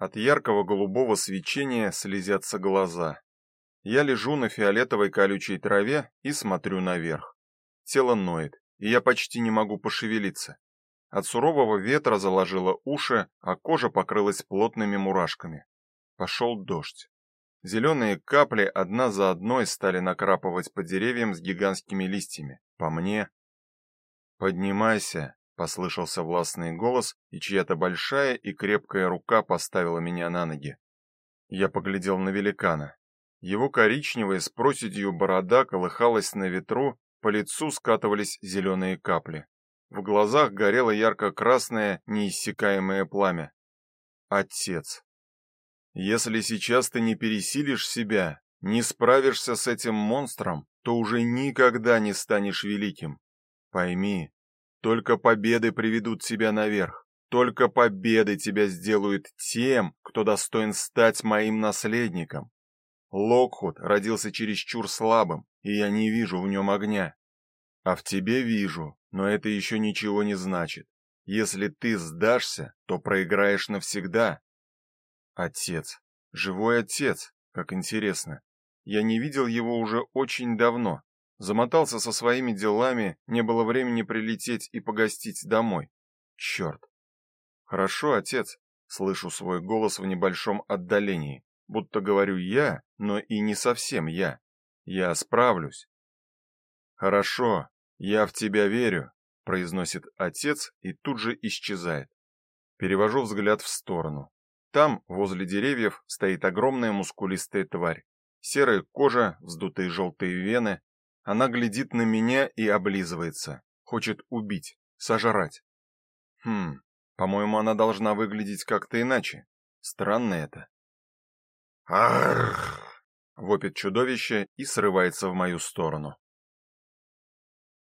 От яркого голубого свечения слезятся глаза. Я лежу на фиолетовой колючей траве и смотрю наверх. Тело ноет, и я почти не могу пошевелиться. От сурового ветра заложило уши, а кожа покрылась плотными мурашками. Пошел дождь. Зеленые капли одна за одной стали накрапывать по деревьям с гигантскими листьями. По мне. «Поднимайся!» — послышался властный голос, и чья-то большая и крепкая рука поставила меня на ноги. Я поглядел на великана. Его коричневая с проседью борода колыхалась на ветру, по лицу скатывались зеленые капли. В глазах горело ярко-красное, неиссякаемое пламя. Отец. Если сейчас ты не пересилишь себя, не справишься с этим монстром, то уже никогда не станешь великим. Пойми, только победы приведут тебя наверх. Только победы тебя сделают тем, кто достоин стать моим наследником. Локхуд родился чересчур слабым, и я не вижу в нем огня. А в тебе вижу, но это еще ничего не значит. Если ты сдашься, то проиграешь навсегда. Отец. Живой отец, как интересно. Я не видел его уже очень давно. Замотался со своими делами, не было времени прилететь и погостить домой. Черт. Хорошо, отец. Слышу свой голос в небольшом отдалении, будто говорю я, но и не совсем я. Я справлюсь. Хорошо, я в тебя верю, произносит отец и тут же исчезает. Перевожу взгляд в сторону. Там, возле деревьев, стоит огромная мускулистая тварь. Серая кожа, вздутые желтые вены. Она глядит на меня и облизывается. Хочет убить, сожрать. Хм, по-моему, она должна выглядеть как-то иначе. Странно это. Арх! Вопит чудовище и срывается в мою сторону.